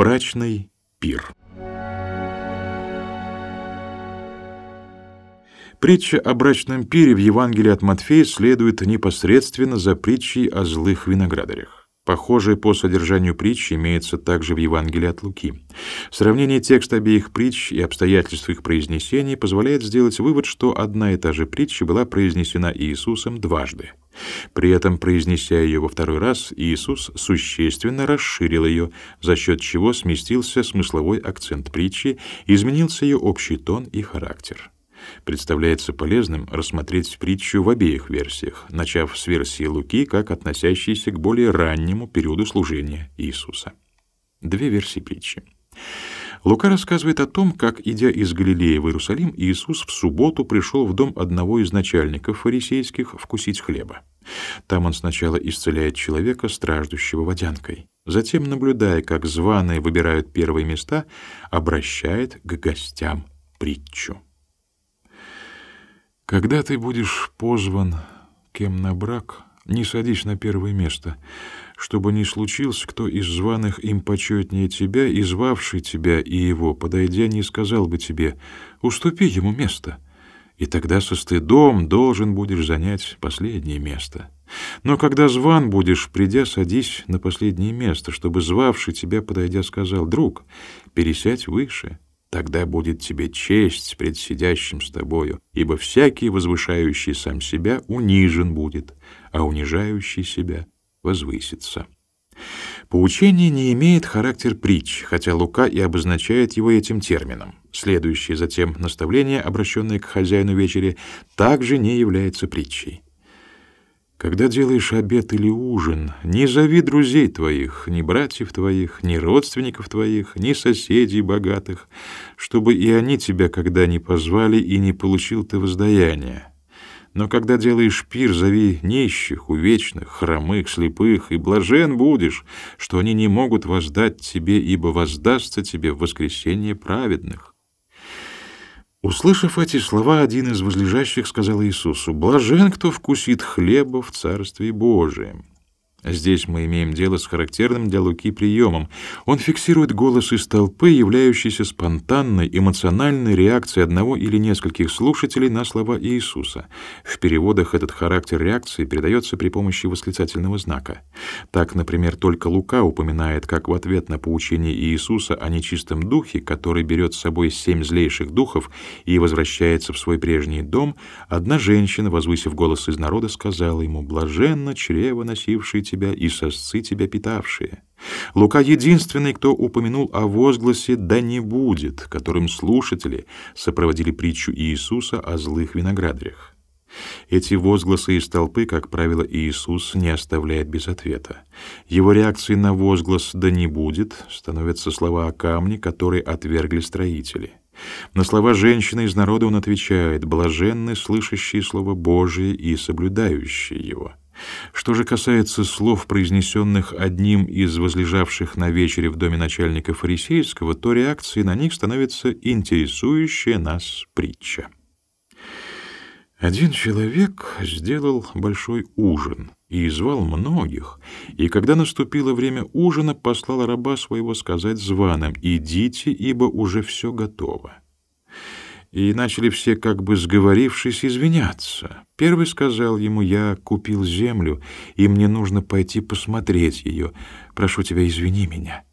Брачный пир. Притча о брачном пире в Евангелии от Матфея следует непосредственно за притчей о злых виноградарях. Похожее по содержанию притчи имеется также в Евангелии от Луки. Сравнение текста обеих притч и обстоятельств их произнесения позволяет сделать вывод, что одна и та же притча была произнесена Иисусом дважды. При этом, произнеся ее во второй раз, Иисус существенно расширил ее, за счет чего сместился смысловой акцент притчи, изменился ее общий тон и характер представляется полезным рассмотреть притчу в обеих версиях, начав с версии Луки как относящейся к более раннему периоду служения Иисуса. Две версии притчи. Лука рассказывает о том, как, идя из Галилеи в Иерусалим, Иисус в субботу пришел в дом одного из начальников фарисейских вкусить хлеба. Там он сначала исцеляет человека, страждущего водянкой. Затем, наблюдая, как званые выбирают первые места, обращает к гостям притчу. Когда ты будешь позван кем на брак, не садись на первое место, чтобы не случился кто из званых им почетнее тебя, и звавший тебя и его, подойдя, не сказал бы тебе «уступи ему место», и тогда со стыдом должен будешь занять последнее место. Но когда зван будешь, придя, садись на последнее место, чтобы звавший тебя, подойдя, сказал «друг, пересядь выше». Тогда будет тебе честь пред сидящим с тобою, ибо всякий, возвышающий сам себя, унижен будет, а унижающий себя возвысится. Поучение не имеет характер притч, хотя Лука и обозначает его этим термином. Следующее затем наставление, обращенное к хозяину вечери, также не является притчей. Когда делаешь обед или ужин, не зови друзей твоих, ни братьев твоих, ни родственников твоих, ни соседей богатых, чтобы и они тебя когда не позвали и не получил ты воздаяние. Но когда делаешь пир, зови нищих, увечных, хромых, слепых, и блажен будешь, что они не могут воздать тебе, ибо воздастся тебе в воскресение праведных. Услышав эти слова, один из возлежащих сказал Иисусу, «Блажен, кто вкусит хлеба в Царстве Божием». Здесь мы имеем дело с характерным для Луки приемом. Он фиксирует голос из толпы, являющийся спонтанной, эмоциональной реакцией одного или нескольких слушателей на слова Иисуса. В переводах этот характер реакции передается при помощи восклицательного знака. Так, например, только Лука упоминает, как в ответ на поучение Иисуса о нечистом духе, который берет с собой семь злейших духов и возвращается в свой прежний дом, одна женщина, возвысив голос из народа, сказала ему «Блаженно чрево, носившее тебя и сосцы тебя питавшие. Лука единственный, кто упомянул о возгласе «да не будет», которым слушатели сопроводили притчу Иисуса о злых виноградарях. Эти возгласы из толпы, как правило, Иисус не оставляет без ответа. Его реакцией на возглас «да не будет» становятся слова о камне, которые отвергли строители. На слова женщины из народа он отвечает «блаженны, слышащие Слово Божие и соблюдающие его». Что же касается слов, произнесенных одним из возлежавших на вечере в доме начальника фарисейского, то реакцией на них становится интересующая нас притча. Один человек сделал большой ужин и звал многих, и когда наступило время ужина, послал раба своего сказать званым «Идите, ибо уже все готово» и начали все, как бы сговорившись, извиняться. Первый сказал ему, «Я купил землю, и мне нужно пойти посмотреть ее. Прошу тебя, извини меня».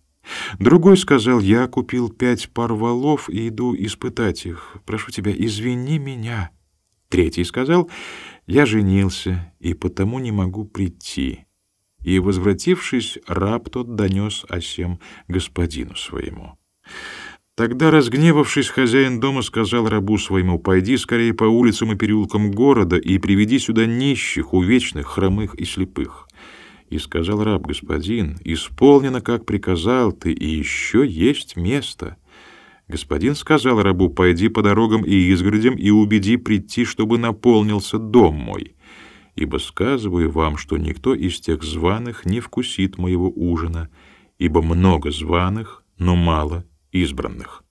Другой сказал, «Я купил пять пар валов и иду испытать их. Прошу тебя, извини меня». Третий сказал, «Я женился, и потому не могу прийти». И, возвратившись, раб тот донес о сем господину своему. Тогда, разгневавшись, хозяин дома сказал рабу своему, «Пойди скорее по улицам и переулкам города и приведи сюда нищих, увечных, хромых и слепых». И сказал раб, «Господин, исполнено, как приказал ты, и еще есть место». Господин сказал рабу, «Пойди по дорогам и изгородям и убеди прийти, чтобы наполнился дом мой». Ибо сказываю вам, что никто из тех званых не вкусит моего ужина, ибо много званых, но мало избранных.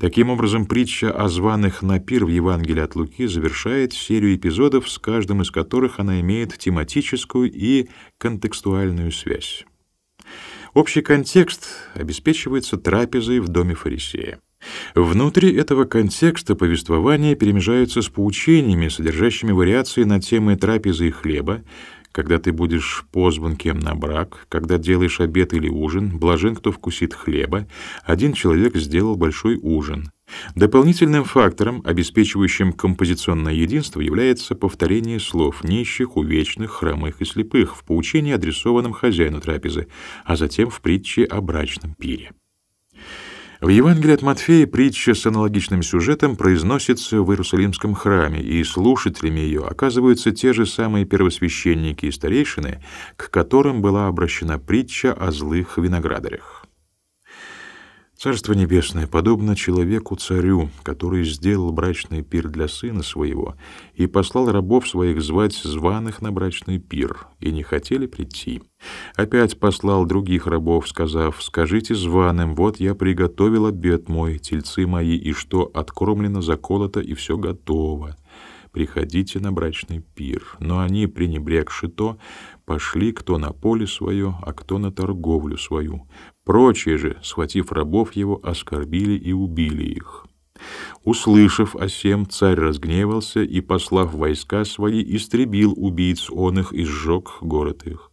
Таким образом, притча о званых на пир в Евангелии от Луки завершает серию эпизодов, с каждым из которых она имеет тематическую и контекстуальную связь. Общий контекст обеспечивается трапезой в доме фарисея. Внутри этого контекста повествования перемежаются с поучениями, содержащими вариации на темы трапезы и хлеба, когда ты будешь позван кем на брак, когда делаешь обед или ужин, блажен, кто вкусит хлеба, один человек сделал большой ужин. Дополнительным фактором, обеспечивающим композиционное единство, является повторение слов нищих, увечных, хромых и слепых в поучении, адресованном хозяину трапезы, а затем в притче о брачном пире. В Евангелии от Матфея притча с аналогичным сюжетом произносится в Иерусалимском храме, и слушателями ее оказываются те же самые первосвященники и старейшины, к которым была обращена притча о злых виноградарях. Царство Небесное подобно человеку-царю, который сделал брачный пир для сына своего и послал рабов своих звать званых на брачный пир, и не хотели прийти. Опять послал других рабов, сказав, «Скажите званым, вот я приготовил обед мой, тельцы мои, и что откормлено, заколото, и все готово. Приходите на брачный пир». Но они, пренебрегши то, пошли кто на поле свое, а кто на торговлю свою. Прочие же, схватив рабов его, оскорбили и убили их. Услышав о сем, царь разгневался и, послав войска свои, истребил убийц он их и сжег город их.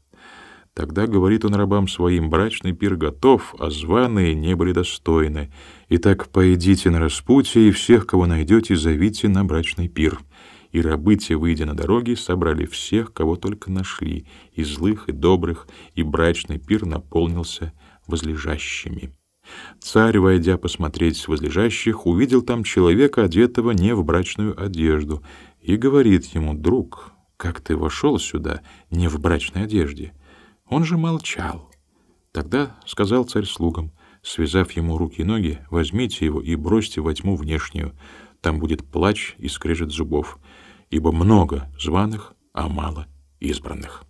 Тогда говорит он рабам своим, брачный пир готов, а званые не были достойны. Итак, пойдите на распутье, и всех, кого найдете, зовите на брачный пир. И рабы те, выйдя на дороги, собрали всех, кого только нашли, и злых, и добрых, и брачный пир наполнился возлежащими. Царь, войдя посмотреть возлежащих, увидел там человека, одетого не в брачную одежду, и говорит ему, «Друг, как ты вошел сюда не в брачной одежде?» Он же молчал. Тогда сказал царь слугам, связав ему руки и ноги, «Возьмите его и бросьте во тьму внешнюю, там будет плач и скрежет зубов, ибо много званых, а мало избранных».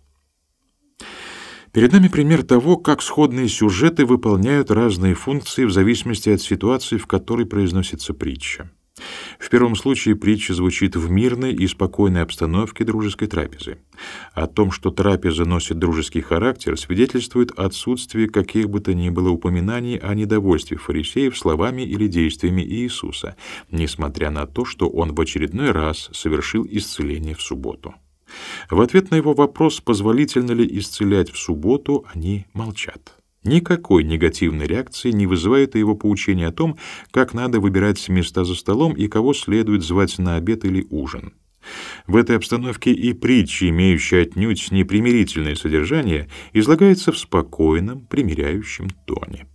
Перед нами пример того, как сходные сюжеты выполняют разные функции в зависимости от ситуации, в которой произносится притча. В первом случае притча звучит в мирной и спокойной обстановке дружеской трапезы. О том, что трапеза носит дружеский характер, свидетельствует отсутствие каких бы то ни было упоминаний о недовольстве фарисеев словами или действиями Иисуса, несмотря на то, что он в очередной раз совершил исцеление в субботу. В ответ на его вопрос, позволительно ли исцелять в субботу, они молчат. Никакой негативной реакции не вызывает его поучение о том, как надо выбирать места за столом и кого следует звать на обед или ужин. В этой обстановке и притчи, имеющие отнюдь непримирительное содержание, излагается в спокойном, примиряющем тоне.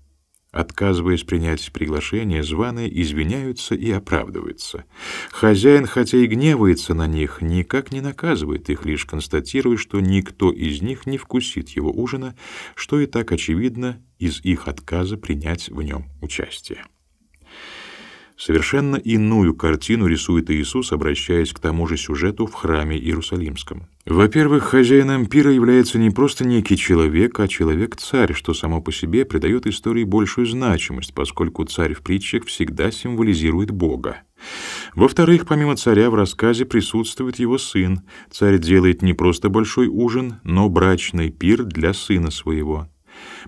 Отказываясь принять приглашение, званые извиняются и оправдываются. Хозяин, хотя и гневается на них, никак не наказывает их, лишь констатируя, что никто из них не вкусит его ужина, что и так очевидно из их отказа принять в нем участие. Совершенно иную картину рисует Иисус, обращаясь к тому же сюжету в храме Иерусалимском. Во-первых, хозяином пира является не просто некий человек, а человек-царь, что само по себе придает истории большую значимость, поскольку царь в притчах всегда символизирует Бога. Во-вторых, помимо царя в рассказе присутствует его сын. Царь делает не просто большой ужин, но брачный пир для сына своего.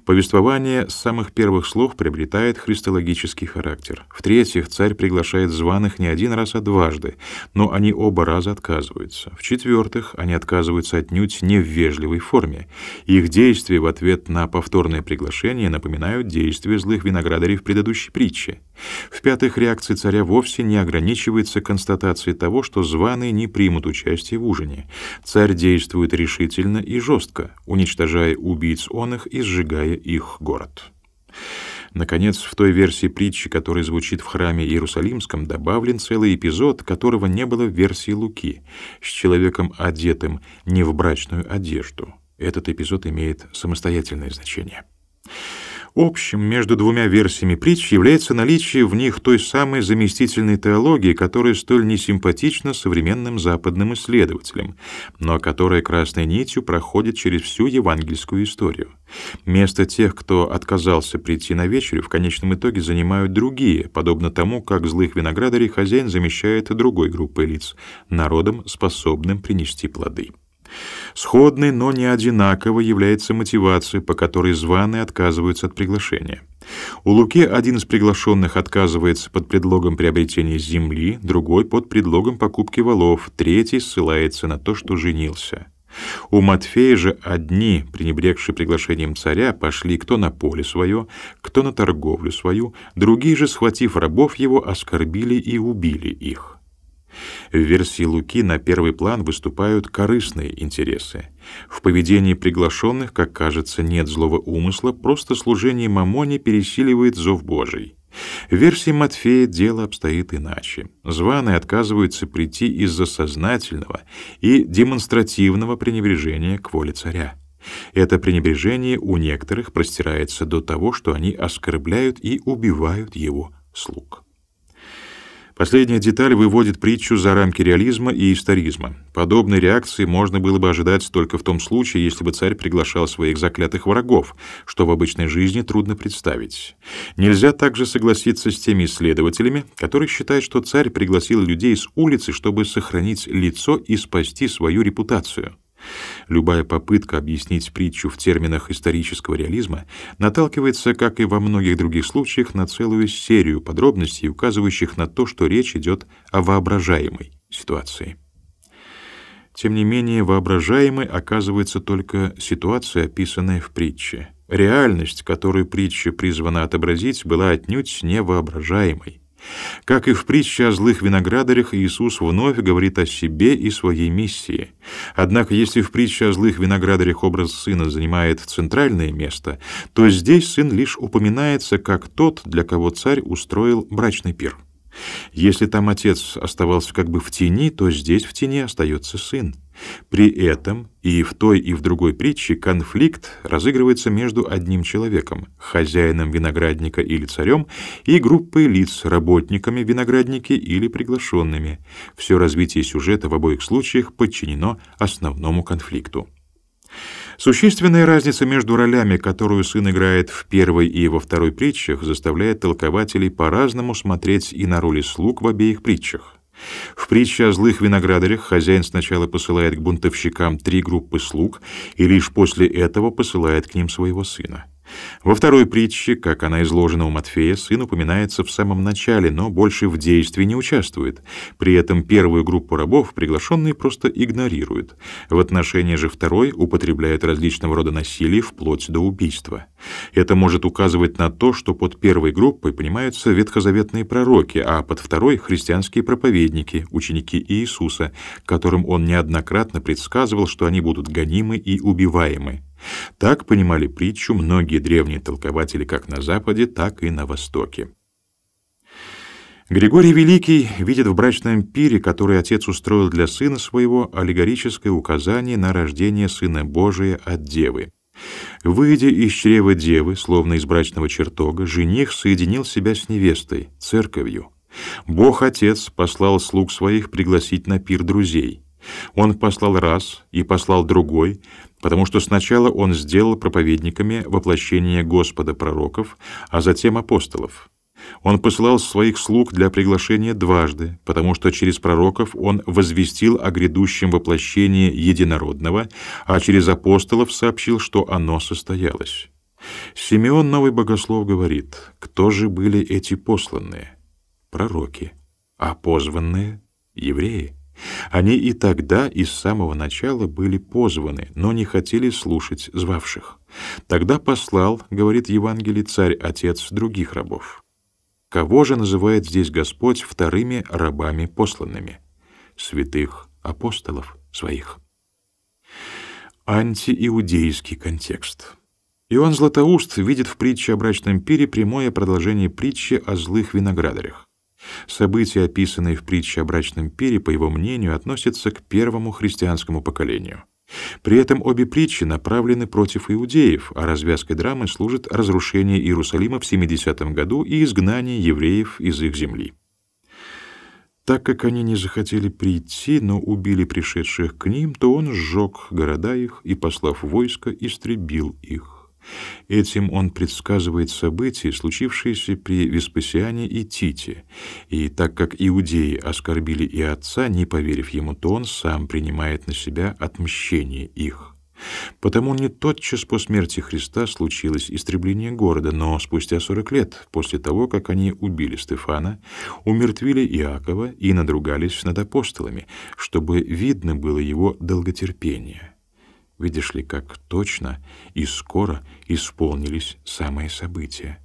Повествование с самых первых слов приобретает христологический характер. В-третьих, царь приглашает званых не один раз, а дважды, но они оба раза отказываются. В-четвертых, они отказываются отнюдь не в вежливой форме. Их действия в ответ на повторное приглашение напоминают действия злых виноградарей в предыдущей притче. В-пятых, реакция царя вовсе не ограничивается констатацией того, что званые не примут участие в ужине. Царь действует решительно и жестко, уничтожая убийц он их и сжигая их город. Наконец, в той версии притчи, которая звучит в храме Иерусалимском, добавлен целый эпизод, которого не было в версии Луки, с человеком, одетым не в брачную одежду. Этот эпизод имеет самостоятельное значение. Общим между двумя версиями притч является наличие в них той самой заместительной теологии, которая столь несимпатична современным западным исследователям, но которая красной нитью проходит через всю евангельскую историю. Место тех, кто отказался прийти на вечерю, в конечном итоге занимают другие, подобно тому, как злых виноградарей хозяин замещает другой группой лиц, народом, способным принести плоды. Сходной, но не одинаковой является мотивация, по которой званые отказываются от приглашения. У Луки один из приглашенных отказывается под предлогом приобретения земли, другой под предлогом покупки волов, третий ссылается на то, что женился. У Матфея же одни, пренебрегшие приглашением царя, пошли кто на поле свое, кто на торговлю свою, другие же, схватив рабов его, оскорбили и убили их. В версии Луки на первый план выступают корыстные интересы. В поведении приглашенных, как кажется, нет злого умысла, просто служение мамоне пересиливает зов Божий. В версии Матфея дело обстоит иначе. Званые отказываются прийти из-за сознательного и демонстративного пренебрежения к воле царя. Это пренебрежение у некоторых простирается до того, что они оскорбляют и убивают его слуг. Последняя деталь выводит притчу за рамки реализма и историзма. Подобной реакции можно было бы ожидать только в том случае, если бы царь приглашал своих заклятых врагов, что в обычной жизни трудно представить. Нельзя также согласиться с теми исследователями, которые считают, что царь пригласил людей с улицы, чтобы сохранить лицо и спасти свою репутацию. Любая попытка объяснить притчу в терминах исторического реализма наталкивается, как и во многих других случаях, на целую серию подробностей, указывающих на то, что речь идет о воображаемой ситуации. Тем не менее, воображаемой оказывается только ситуация, описанная в притче. Реальность, которую притча призвана отобразить, была отнюдь не воображаемой. Как и в притче о злых виноградарях, Иисус вновь говорит о себе и своей миссии. Однако, если в притче о злых виноградарях образ сына занимает центральное место, то здесь сын лишь упоминается как тот, для кого царь устроил брачный пир. Если там отец оставался как бы в тени, то здесь в тени остается сын. При этом и в той, и в другой притче конфликт разыгрывается между одним человеком, хозяином виноградника или царем, и группой лиц, работниками виноградники или приглашенными. Все развитие сюжета в обоих случаях подчинено основному конфликту. Существенная разница между ролями, которую сын играет в первой и во второй притчах, заставляет толкователей по-разному смотреть и на роли слуг в обеих притчах. В притче о злых виноградарях хозяин сначала посылает к бунтовщикам три группы слуг и лишь после этого посылает к ним своего сына. Во второй притче, как она изложена у Матфея, сын упоминается в самом начале, но больше в действии не участвует. При этом первую группу рабов приглашенные просто игнорируют. В отношении же второй употребляют различного рода насилие вплоть до убийства. Это может указывать на то, что под первой группой понимаются ветхозаветные пророки, а под второй — христианские проповедники, ученики Иисуса, которым он неоднократно предсказывал, что они будут гонимы и убиваемы. Так понимали притчу многие древние толкователи как на Западе, так и на Востоке. Григорий Великий видит в брачном пире, который отец устроил для сына своего, аллегорическое указание на рождение Сына Божия от Девы. Выйдя из чрева Девы, словно из брачного чертога, жених соединил себя с невестой, церковью. Бог-Отец послал слуг своих пригласить на пир друзей. Он послал раз и послал другой, потому что сначала он сделал проповедниками воплощение Господа пророков, а затем апостолов. Он посылал своих слуг для приглашения дважды, потому что через пророков он возвестил о грядущем воплощении единородного, а через апостолов сообщил, что оно состоялось. Симеон Новый Богослов говорит, кто же были эти посланные? Пророки. А позванные — евреи. Они и тогда, и с самого начала были позваны, но не хотели слушать звавших. Тогда послал, говорит Евангелие, царь-отец других рабов. Кого же называет здесь Господь вторыми рабами посланными? Святых апостолов своих. Антииудейский контекст. Иоанн Златоуст видит в притче о брачном пире прямое продолжение притчи о злых виноградарях. События, описанные в притче о брачном пире, по его мнению, относятся к первому христианскому поколению. При этом обе притчи направлены против иудеев, а развязкой драмы служит разрушение Иерусалима в 70 году и изгнание евреев из их земли. Так как они не захотели прийти, но убили пришедших к ним, то он сжег города их и, послав войско, истребил их. Этим он предсказывает события, случившиеся при Веспасиане и Тите, и так как иудеи оскорбили и отца, не поверив ему, то он сам принимает на себя отмщение их. Потому не тотчас по смерти Христа случилось истребление города, но спустя сорок лет после того, как они убили Стефана, умертвили Иакова и надругались над апостолами, чтобы видно было его долготерпение. Видишь ли, как точно и скоро исполнились самые события.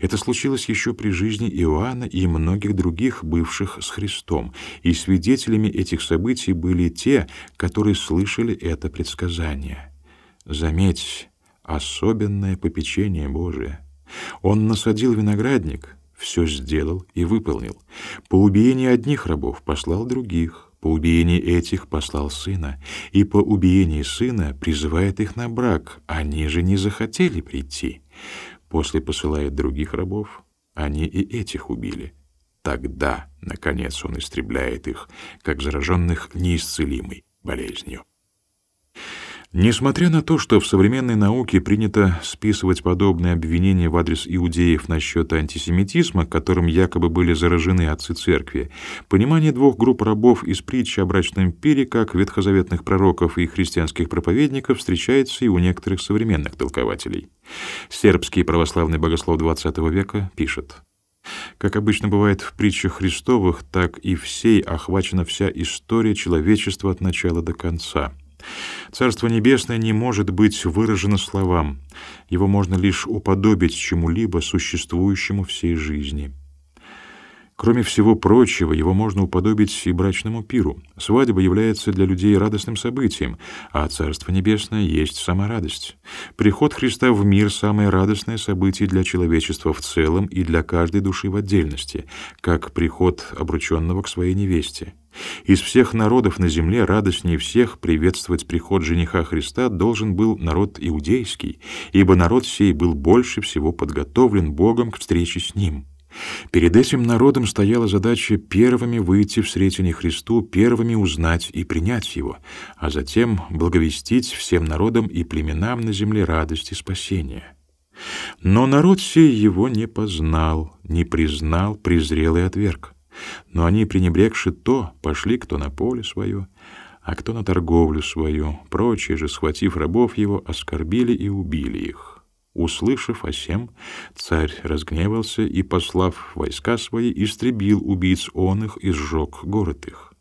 Это случилось еще при жизни Иоанна и многих других бывших с Христом, и свидетелями этих событий были те, которые слышали это предсказание. Заметь, особенное попечение Божие. Он насадил виноградник, все сделал и выполнил. По убиении одних рабов послал других, по убиении этих послал сына, и по убиении сына призывает их на брак. Они же не захотели прийти. После посылает других рабов, они и этих убили. Тогда, наконец, он истребляет их, как зараженных неисцелимой болезнью. Несмотря на то, что в современной науке принято списывать подобные обвинения в адрес иудеев насчет антисемитизма, которым якобы были заражены отцы церкви, понимание двух групп рабов из притчи о брачном пире, как ветхозаветных пророков и христианских проповедников, встречается и у некоторых современных толкователей. Сербский православный богослов XX века пишет: как обычно бывает в притчах Христовых, так и всей охвачена вся история человечества от начала до конца. Царство Небесное не может быть выражено словам, его можно лишь уподобить чему-либо существующему всей жизни. Кроме всего прочего, его можно уподобить и брачному пиру. Свадьба является для людей радостным событием, а Царство Небесное есть сама радость. Приход Христа в мир — самое радостное событие для человечества в целом и для каждой души в отдельности, как приход обрученного к своей невесте. Из всех народов на земле радостнее всех приветствовать приход жениха Христа должен был народ иудейский, ибо народ сей был больше всего подготовлен Богом к встрече с ним. Перед этим народом стояла задача первыми выйти в сретение Христу, первыми узнать и принять Его, а затем благовестить всем народам и племенам на земле радости спасения. Но народ сей его не познал, не признал, презрел и отверг. Но они, пренебрегши то, пошли кто на поле свое, а кто на торговлю свою, прочие же, схватив рабов его, оскорбили и убили их. Услышав о сем, царь разгневался и, послав войска свои, истребил убийц он их и сжег город их.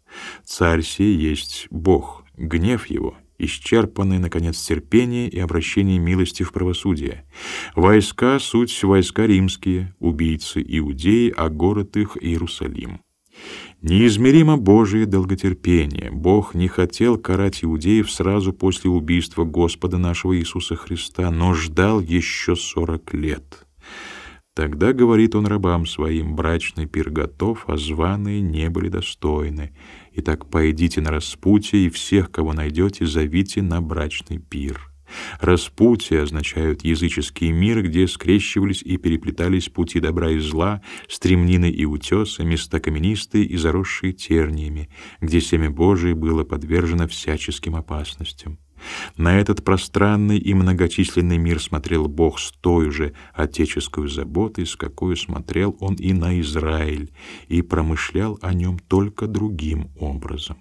Царь сей есть Бог, гнев его, исчерпанный, наконец, терпение и обращение милости в правосудие. Войска — суть войска римские, убийцы иудеи, а город их — Иерусалим. Неизмеримо Божие долготерпение. Бог не хотел карать иудеев сразу после убийства Господа нашего Иисуса Христа, но ждал еще сорок лет. Тогда говорит он рабам своим: брачный пир готов, а званые не были достойны. Итак, пойдите на распутье и всех, кого найдете, зовите на брачный пир. Распутья означают языческий мир, где скрещивались и переплетались пути добра и зла, стремнины и утесы, места каменистые и заросшие терниями, где семя Божие было подвержено всяческим опасностям. На этот пространный и многочисленный мир смотрел Бог с той же отеческой заботой, с какой смотрел Он и на Израиль, и промышлял о нем только другим образом.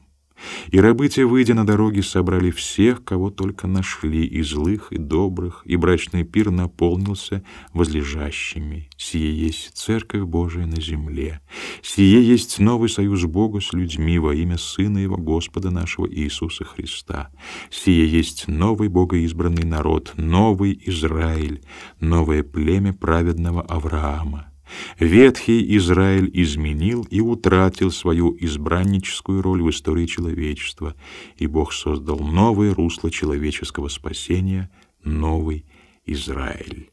И рабы выйдя на дороги, собрали всех, кого только нашли, и злых, и добрых, и брачный пир наполнился возлежащими. Сие есть Церковь Божия на земле. Сие есть новый союз Бога с людьми во имя Сына Его Господа нашего Иисуса Христа. Сие есть новый богоизбранный народ, новый Израиль, новое племя праведного Авраама. Ветхий Израиль изменил и утратил свою избранническую роль в истории человечества, и Бог создал новое русло человеческого спасения, новый Израиль.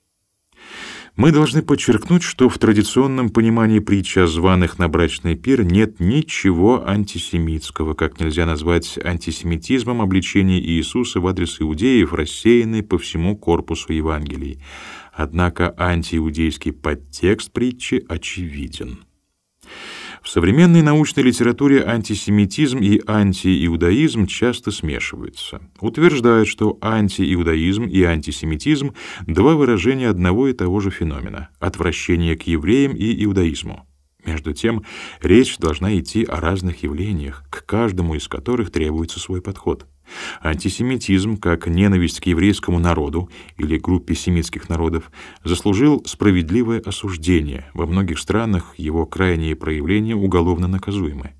Мы должны подчеркнуть, что в традиционном понимании притчи о званых на брачный пир нет ничего антисемитского, как нельзя назвать антисемитизмом обличение Иисуса в адрес иудеев, рассеянной по всему корпусу Евангелий. Однако антииудейский подтекст притчи очевиден. В современной научной литературе антисемитизм и антииудаизм часто смешиваются. Утверждают, что антииудаизм и антисемитизм — два выражения одного и того же феномена — отвращение к евреям и иудаизму. Между тем, речь должна идти о разных явлениях, к каждому из которых требуется свой подход. Антисемитизм, как ненависть к еврейскому народу или группе семитских народов, заслужил справедливое осуждение. Во многих странах его крайние проявления уголовно наказуемы.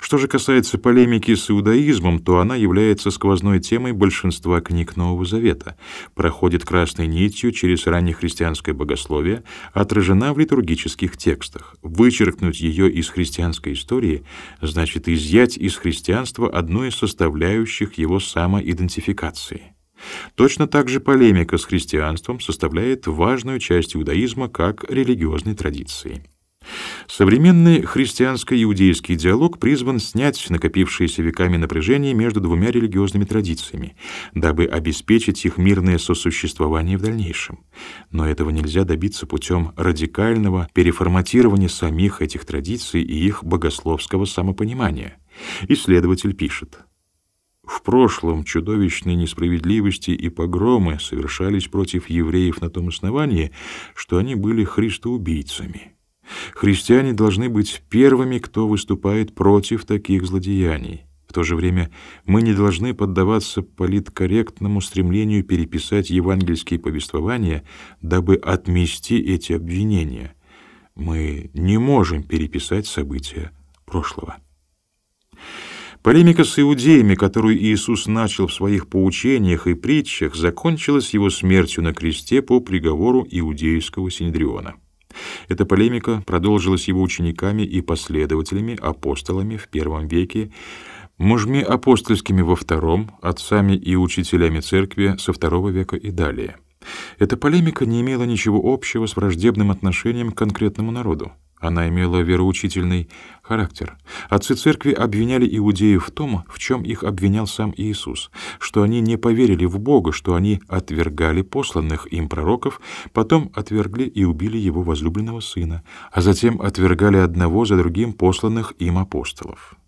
Что же касается полемики с иудаизмом, то она является сквозной темой большинства книг Нового Завета, проходит красной нитью через раннехристианское богословие, отражена в литургических текстах. Вычеркнуть ее из христианской истории значит изъять из христианства одну из составляющих его самоидентификации. Точно так же полемика с христианством составляет важную часть иудаизма как религиозной традиции. Современный христианско-иудейский диалог призван снять накопившееся веками напряжение между двумя религиозными традициями, дабы обеспечить их мирное сосуществование в дальнейшем. Но этого нельзя добиться путем радикального переформатирования самих этих традиций и их богословского самопонимания. Исследователь пишет: в прошлом чудовищные несправедливости и погромы совершались против евреев на том основании, что они были христоубийцами. Христиане должны быть первыми, кто выступает против таких злодеяний. В то же время мы не должны поддаваться политкорректному стремлению переписать евангельские повествования, дабы отмести эти обвинения. Мы не можем переписать события прошлого. Полемика с иудеями, которую Иисус начал в своих поучениях и притчах, закончилась его смертью на кресте по приговору иудейского синедриона. Эта полемика продолжилась его учениками и последователями, апостолами в первом веке, мужьми апостольскими во втором, отцами и учителями церкви со второго века и далее. Эта полемика не имела ничего общего с враждебным отношением к конкретному народу. Она имела вероучительный характер. Отцы церкви обвиняли иудеев в том, в чем их обвинял сам Иисус, что они не поверили в Бога, что они отвергали посланных им пророков, потом отвергли и убили его возлюбленного сына, а затем отвергали одного за другим посланных им апостолов.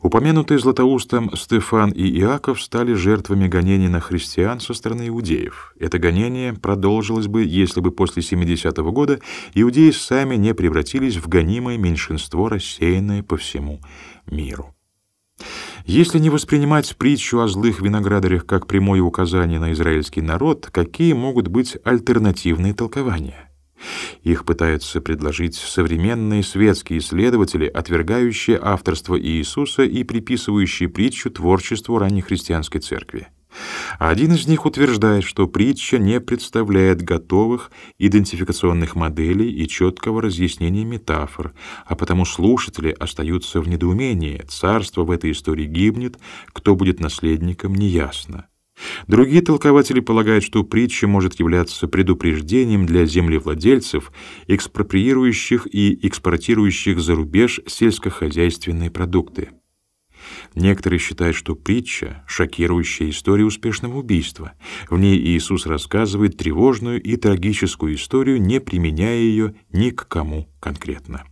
Упомянутые Златоустом Стефан и Иаков стали жертвами гонений на христиан со стороны иудеев. Это гонение продолжилось бы, если бы после 70-го года иудеи сами не превратились в гонимое меньшинство, рассеянное по всему миру. Если не воспринимать притчу о злых виноградарях как прямое указание на израильский народ, какие могут быть альтернативные толкования? Их пытаются предложить современные светские исследователи, отвергающие авторство Иисуса и приписывающие притчу творчеству раннехристианской церкви. Один из них утверждает, что притча не представляет готовых идентификационных моделей и четкого разъяснения метафор, а потому слушатели остаются в недоумении. Царство в этой истории гибнет, кто будет наследником, неясно. Другие толкователи полагают, что притча может являться предупреждением для землевладельцев, экспроприирующих и экспортирующих за рубеж сельскохозяйственные продукты. Некоторые считают, что притча — шокирующая история успешного убийства. В ней Иисус рассказывает тревожную и трагическую историю, не применяя ее ни к кому конкретно.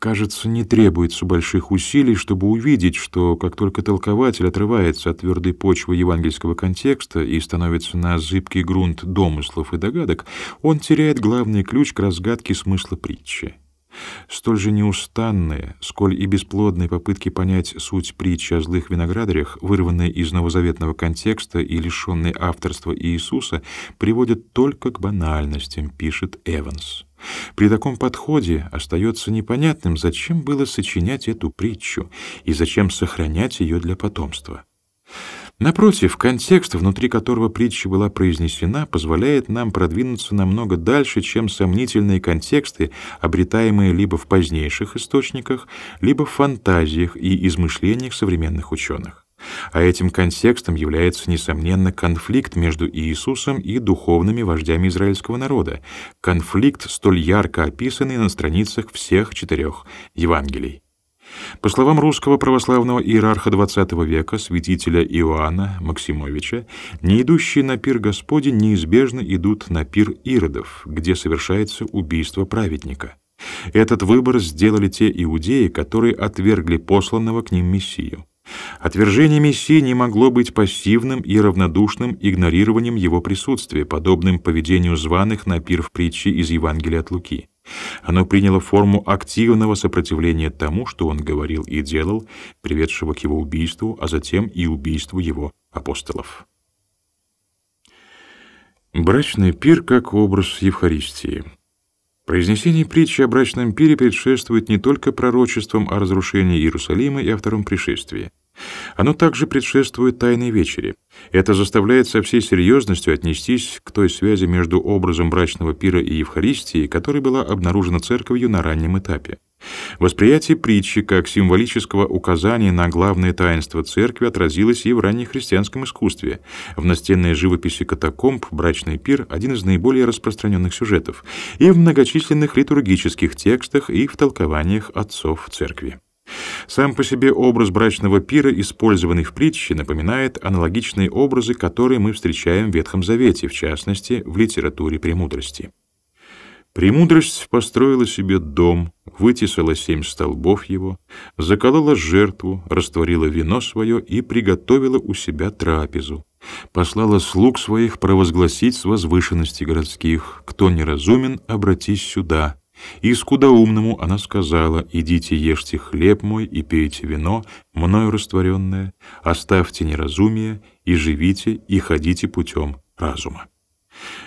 Кажется, не требуется больших усилий, чтобы увидеть, что как только толкователь отрывается от твердой почвы евангельского контекста и становится на зыбкий грунт домыслов и догадок, он теряет главный ключ к разгадке смысла притчи. Столь же неустанные, сколь и бесплодные попытки понять суть притчи о злых виноградарях, вырванные из новозаветного контекста и лишенные авторства Иисуса, приводят только к банальностям, пишет Эванс. При таком подходе остается непонятным, зачем было сочинять эту притчу и зачем сохранять ее для потомства. Напротив, контекст, внутри которого притча была произнесена, позволяет нам продвинуться намного дальше, чем сомнительные контексты, обретаемые либо в позднейших источниках, либо в фантазиях и измышлениях современных ученых. А этим контекстом является, несомненно, конфликт между Иисусом и духовными вождями израильского народа, конфликт, столь ярко описанный на страницах всех четырех Евангелий. По словам русского православного иерарха XX века, святителя Иоанна Максимовича, не идущие на пир Господень неизбежно идут на пир Иродов, где совершается убийство праведника. Этот выбор сделали те иудеи, которые отвергли посланного к ним Мессию. Отвержение Мессии не могло быть пассивным и равнодушным игнорированием его присутствия, подобным поведению званых на пир в притче из Евангелия от Луки. Оно приняло форму активного сопротивления тому, что он говорил и делал, приведшего к его убийству, а затем и убийству его апостолов. Брачный пир как образ Евхаристии. Произнесение притчи о брачном пире предшествует не только пророчествам о разрушении Иерусалима и о втором пришествии. Оно также предшествует Тайной вечере. Это заставляет со всей серьезностью отнестись к той связи между образом брачного пира и Евхаристией, которая была обнаружена церковью на раннем этапе. Восприятие притчи как символического указания на главное таинство церкви отразилось и в раннехристианском искусстве. В настенной живописи катакомб брачный пир — один из наиболее распространенных сюжетов, и в многочисленных литургических текстах и в толкованиях отцов церкви. Сам по себе образ брачного пира, использованный в притче, напоминает аналогичные образы, которые мы встречаем в Ветхом Завете, в частности, в литературе премудрости. Премудрость построила себе дом, вытесала семь столбов его, заколола жертву, растворила вино свое и приготовила у себя трапезу. Послала слуг своих провозгласить с возвышенности городских, кто неразумен, обратись сюда, и скудоумному она сказала, «Идите ешьте хлеб мой и пейте вино, мною растворенное, оставьте неразумие и живите, и ходите путем разума».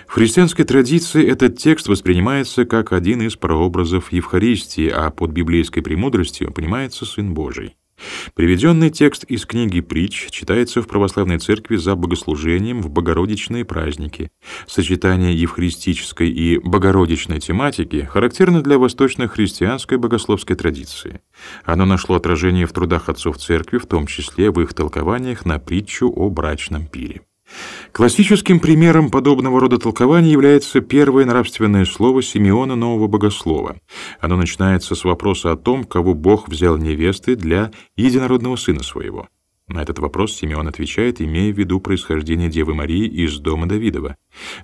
В христианской традиции этот текст воспринимается как один из прообразов Евхаристии, а под библейской премудростью понимается Сын Божий. Приведенный текст из книги «Притч» читается в православной церкви за богослужением в богородичные праздники. Сочетание евхаристической и богородичной тематики характерно для восточно-христианской богословской традиции. Оно нашло отражение в трудах отцов церкви, в том числе в их толкованиях на притчу о брачном пире. Классическим примером подобного рода толкования является первое нравственное слово Симеона Нового Богослова. Оно начинается с вопроса о том, кого Бог взял невестой для единородного сына своего. На этот вопрос Симеон отвечает, имея в виду происхождение Девы Марии из дома Давидова.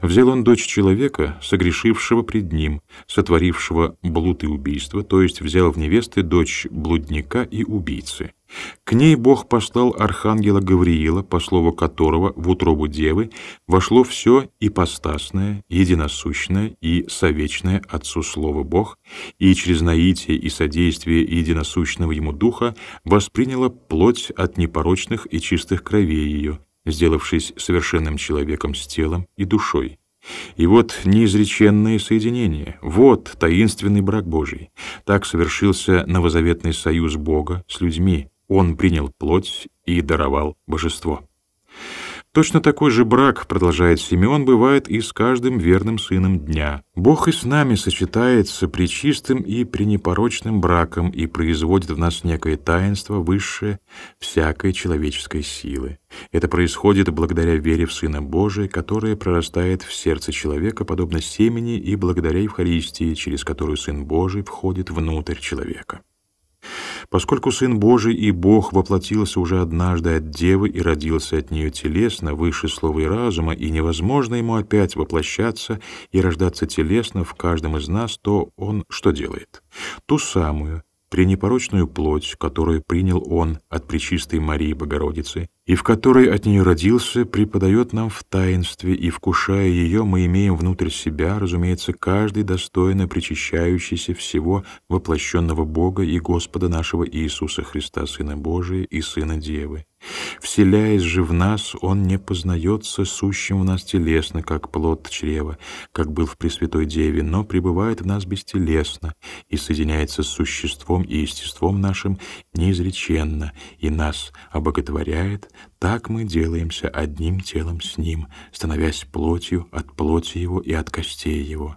«Взял он дочь человека, согрешившего пред ним, сотворившего блуд и убийство, то есть взял в невесты дочь блудника и убийцы». К ней Бог послал архангела Гавриила, по слову которого в утробу девы вошло все ипостасное, единосущное и совечное Отцу Слово Бог, и через наитие и содействие единосущного Ему Духа восприняла плоть от непорочных и чистых кровей ее, сделавшись совершенным человеком с телом и душой. И вот неизреченное соединение, вот таинственный брак Божий. Так совершился новозаветный союз Бога с людьми, он принял плоть и даровал божество. Точно такой же брак, продолжает Симеон, бывает и с каждым верным сыном дня. Бог и с нами сочетается при чистым и при непорочным браком и производит в нас некое таинство высшее всякой человеческой силы. Это происходит благодаря вере в Сына Божия, которая прорастает в сердце человека, подобно семени, и благодаря Евхаристии, через которую Сын Божий входит внутрь человека. Поскольку Сын Божий и Бог воплотился уже однажды от Девы и родился от нее телесно, выше слова и разума, и невозможно ему опять воплощаться и рождаться телесно в каждом из нас, то он что делает? Ту самую, пренепорочную плоть, которую принял Он от Пречистой Марии Богородицы, и в которой от нее родился, преподает нам в таинстве, и, вкушая ее, мы имеем внутрь себя, разумеется, каждый достойно причащающийся всего воплощенного Бога и Господа нашего Иисуса Христа, Сына Божия и Сына Девы. Вселяясь же в нас, Он не познается сущим в нас телесно, как плод чрева, как был в Пресвятой Деве, но пребывает в нас бестелесно и соединяется с существом и естеством нашим неизреченно, и нас обоготворяет, так мы делаемся одним телом с Ним, становясь плотью от плоти Его и от костей Его.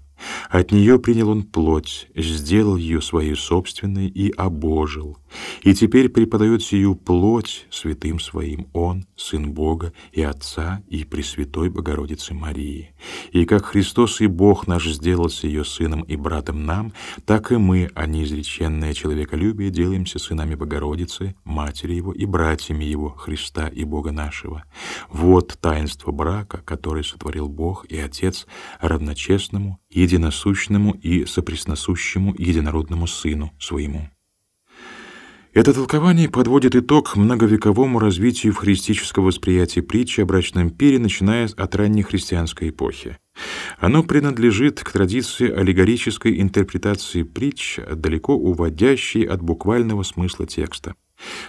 От нее принял он плоть, сделал ее своей собственной и обожил. и теперь преподает сию плоть святым своим Он, Сын Бога и Отца и Пресвятой Богородицы Марии. И как Христос и Бог наш сделался ее Сыном и братом нам, так и мы, а неизреченное человеколюбие, делаемся сынами Богородицы, Матери Его и братьями Его, Христа и Бога нашего. Вот таинство брака, который сотворил Бог и Отец равночестному, единосущному и сопресносущему единородному Сыну Своему. Это толкование подводит итог многовековому развитию христического восприятия притчи о брачном пире, начиная от ранней христианской эпохи. Оно принадлежит к традиции аллегорической интерпретации притч, далеко уводящей от буквального смысла текста.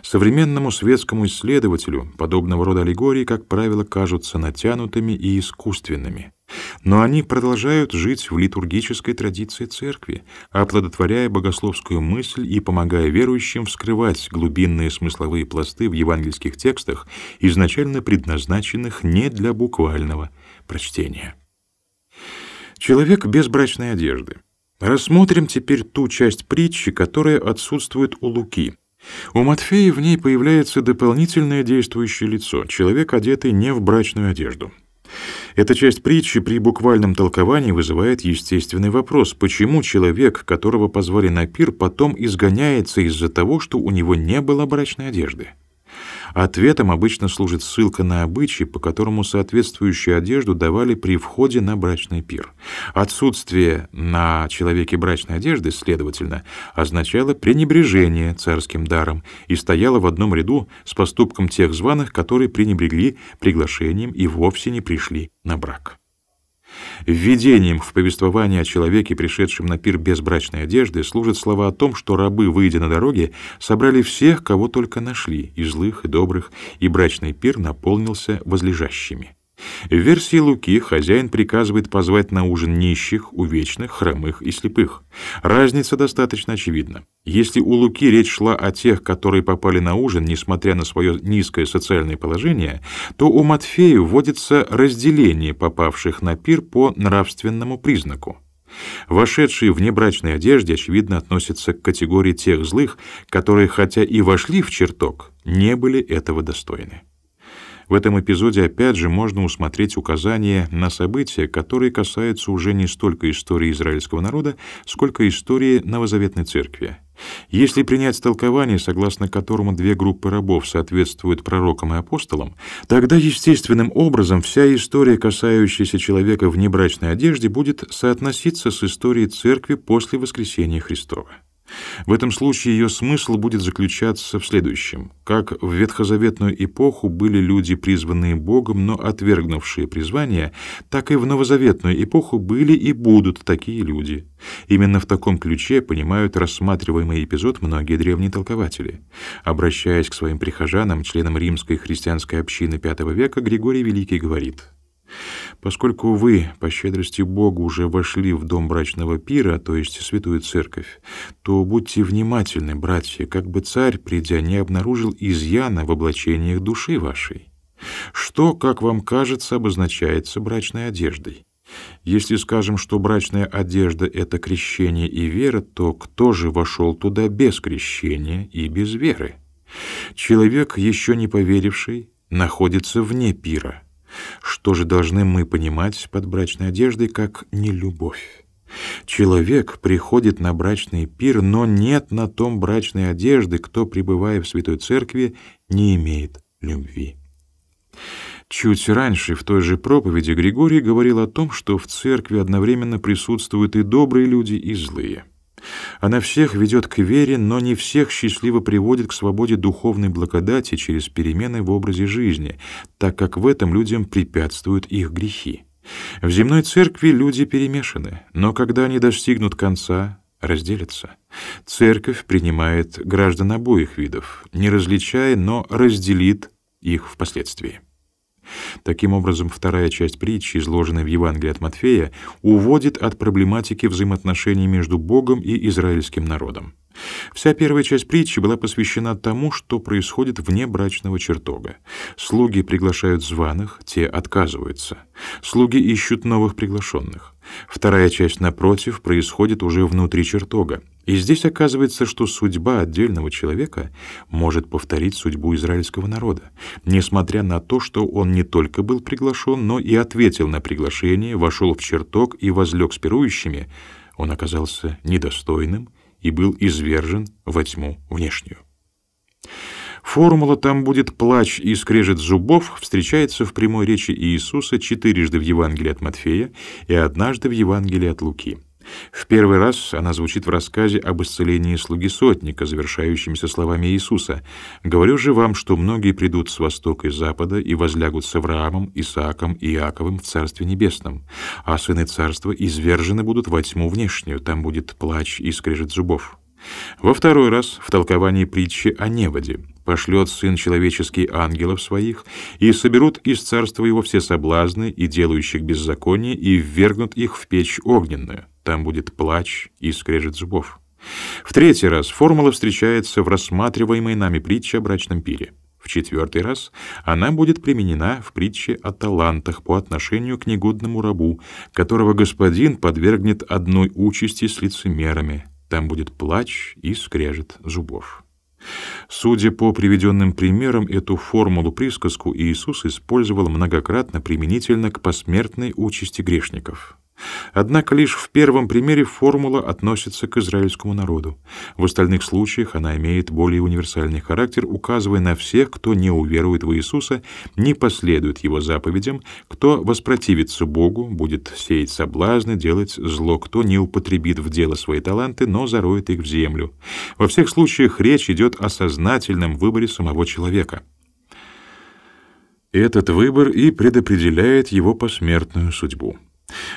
Современному светскому исследователю подобного рода аллегории, как правило, кажутся натянутыми и искусственными. Но они продолжают жить в литургической традиции церкви, оплодотворяя богословскую мысль и помогая верующим вскрывать глубинные смысловые пласты в евангельских текстах, изначально предназначенных не для буквального прочтения. Человек без брачной одежды. Рассмотрим теперь ту часть притчи, которая отсутствует у Луки — у Матфея в ней появляется дополнительное действующее лицо, человек, одетый не в брачную одежду. Эта часть притчи при буквальном толковании вызывает естественный вопрос, почему человек, которого позвали на пир, потом изгоняется из-за того, что у него не было брачной одежды. Ответом обычно служит ссылка на обычай, по которому соответствующую одежду давали при входе на брачный пир. Отсутствие на человеке брачной одежды, следовательно, означало пренебрежение царским даром и стояло в одном ряду с поступком тех званых, которые пренебрегли приглашением и вовсе не пришли на брак. Введением в повествование о человеке, пришедшем на пир без брачной одежды, служат слова о том, что рабы, выйдя на дороге, собрали всех, кого только нашли, и злых, и добрых, и брачный пир наполнился возлежащими. В версии Луки хозяин приказывает позвать на ужин нищих, увечных, хромых и слепых. Разница достаточно очевидна. Если у Луки речь шла о тех, которые попали на ужин, несмотря на свое низкое социальное положение, то у Матфея вводится разделение попавших на пир по нравственному признаку. Вошедшие в небрачной одежде, очевидно, относятся к категории тех злых, которые, хотя и вошли в чертог, не были этого достойны. В этом эпизоде опять же можно усмотреть указания на события, которые касаются уже не столько истории израильского народа, сколько истории Новозаветной Церкви. Если принять толкование, согласно которому две группы рабов соответствуют пророкам и апостолам, тогда естественным образом вся история, касающаяся человека в небрачной одежде, будет соотноситься с историей церкви после воскресения Христова. В этом случае ее смысл будет заключаться в следующем. Как в ветхозаветную эпоху были люди, призванные Богом, но отвергнувшие призвание, так и в новозаветную эпоху были и будут такие люди. Именно в таком ключе понимают рассматриваемый эпизод многие древние толкователи. Обращаясь к своим прихожанам, членам римской христианской общины V века, Григорий Великий говорит — Поскольку вы, по щедрости Бога, уже вошли в дом брачного пира, то есть святую церковь, то будьте внимательны, братья, как бы царь, придя, не обнаружил изъяна в облачениях души вашей. Что, как вам кажется, обозначается брачной одеждой? Если скажем, что брачная одежда — это крещение и вера, то кто же вошел туда без крещения и без веры? Человек, еще не поверивший, находится вне пира — что же должны мы понимать под брачной одеждой, как нелюбовь? Человек приходит на брачный пир, но нет на том брачной одежды, кто, пребывая в Святой Церкви, не имеет любви. Чуть раньше в той же проповеди Григорий говорил о том, что в церкви одновременно присутствуют и добрые люди, и злые. Она всех ведет к вере, но не всех счастливо приводит к свободе духовной благодати через перемены в образе жизни, так как в этом людям препятствуют их грехи. В земной церкви люди перемешаны, но когда они достигнут конца, разделятся. Церковь принимает граждан обоих видов, не различая, но разделит их впоследствии. Таким образом, вторая часть притчи, изложенная в Евангелии от Матфея, уводит от проблематики взаимоотношений между Богом и израильским народом. Вся первая часть притчи была посвящена тому, что происходит вне брачного чертога. Слуги приглашают званых, те отказываются. Слуги ищут новых приглашенных. Вторая часть, напротив, происходит уже внутри чертога. И здесь оказывается, что судьба отдельного человека может повторить судьбу израильского народа, несмотря на то, что он не только был приглашен, но и ответил на приглашение, вошел в чертог и возлег с пирующими, он оказался недостойным и был извержен во тьму внешнюю. Формула «там будет плач и скрежет зубов» встречается в прямой речи Иисуса четырежды в Евангелии от Матфея и однажды в Евангелии от Луки. В первый раз она звучит в рассказе об исцелении слуги сотника, завершающимся словами Иисуса. «Говорю же вам, что многие придут с востока и запада и возлягут с Авраамом, Исааком и Иаковым в Царстве Небесном, а сыны Царства извержены будут во тьму внешнюю, там будет плач и скрежет зубов». Во второй раз в толковании притчи о неводе пошлет Сын Человеческий ангелов своих, и соберут из царства его все соблазны и делающих беззаконие, и ввергнут их в печь огненную. Там будет плач и скрежет зубов. В третий раз формула встречается в рассматриваемой нами притче о брачном пире. В четвертый раз она будет применена в притче о талантах по отношению к негодному рабу, которого господин подвергнет одной участи с лицемерами. Там будет плач и скрежет зубов. Судя по приведенным примерам, эту формулу-присказку Иисус использовал многократно применительно к посмертной участи грешников. Однако лишь в первом примере формула относится к израильскому народу. В остальных случаях она имеет более универсальный характер, указывая на всех, кто не уверует в Иисуса, не последует его заповедям, кто воспротивится Богу, будет сеять соблазны, делать зло, кто не употребит в дело свои таланты, но зароет их в землю. Во всех случаях речь идет о сознательном выборе самого человека. Этот выбор и предопределяет его посмертную судьбу.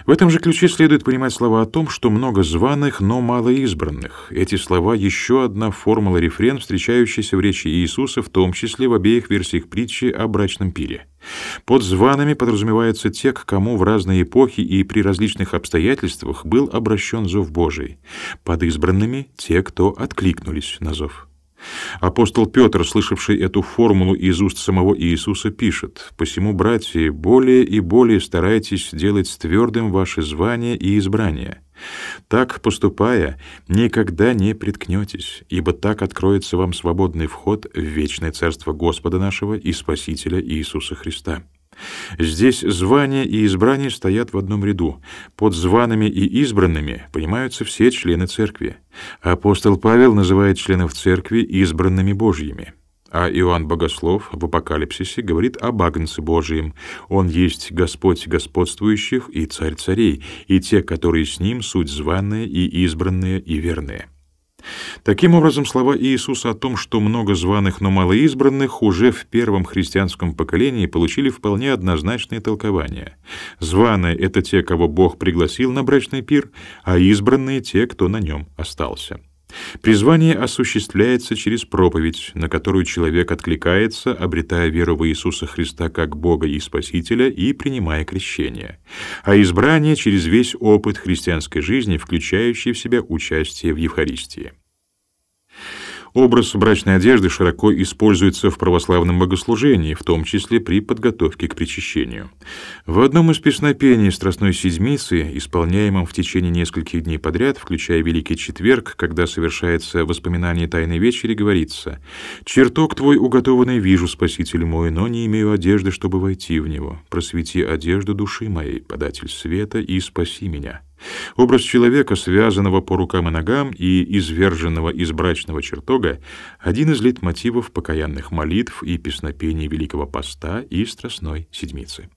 В этом же ключе следует понимать слова о том, что много званых, но мало избранных. Эти слова — еще одна формула-рефрен, встречающаяся в речи Иисуса, в том числе в обеих версиях притчи о брачном пире. Под зваными подразумеваются те, к кому в разные эпохи и при различных обстоятельствах был обращен зов Божий. Под избранными — те, кто откликнулись на зов. Апостол Петр, слышавший эту формулу из уст самого Иисуса, пишет, «Посему, братья, более и более старайтесь делать твердым ваше звание и избрание. Так, поступая, никогда не приткнетесь, ибо так откроется вам свободный вход в вечное Царство Господа нашего и Спасителя Иисуса Христа». Здесь звания и избрание стоят в одном ряду. Под зваными и избранными понимаются все члены церкви. Апостол Павел называет членов церкви избранными Божьими. А Иоанн Богослов в Апокалипсисе говорит об Агнце Божием. Он есть Господь господствующих и Царь царей, и те, которые с Ним, суть званые и избранные и верные. Таким образом, слова Иисуса о том, что много званых, но мало избранных, уже в первом христианском поколении получили вполне однозначное толкование. Званые — это те, кого Бог пригласил на брачный пир, а избранные — те, кто на нем остался. Призвание осуществляется через проповедь, на которую человек откликается, обретая веру в Иисуса Христа как Бога и Спасителя и принимая крещение, а избрание через весь опыт христианской жизни, включающий в себя участие в Евхаристии. Образ брачной одежды широко используется в православном богослужении, в том числе при подготовке к причащению. В одном из песнопений Страстной Седмицы, исполняемом в течение нескольких дней подряд, включая Великий Четверг, когда совершается воспоминание Тайной Вечери, говорится «Чертог твой уготованный вижу, Спаситель мой, но не имею одежды, чтобы войти в него. Просвети одежду души моей, податель света, и спаси меня». Образ человека, связанного по рукам и ногам и изверженного из брачного чертога, один из лейтмотивов покаянных молитв и песнопений Великого Поста и Страстной Седмицы.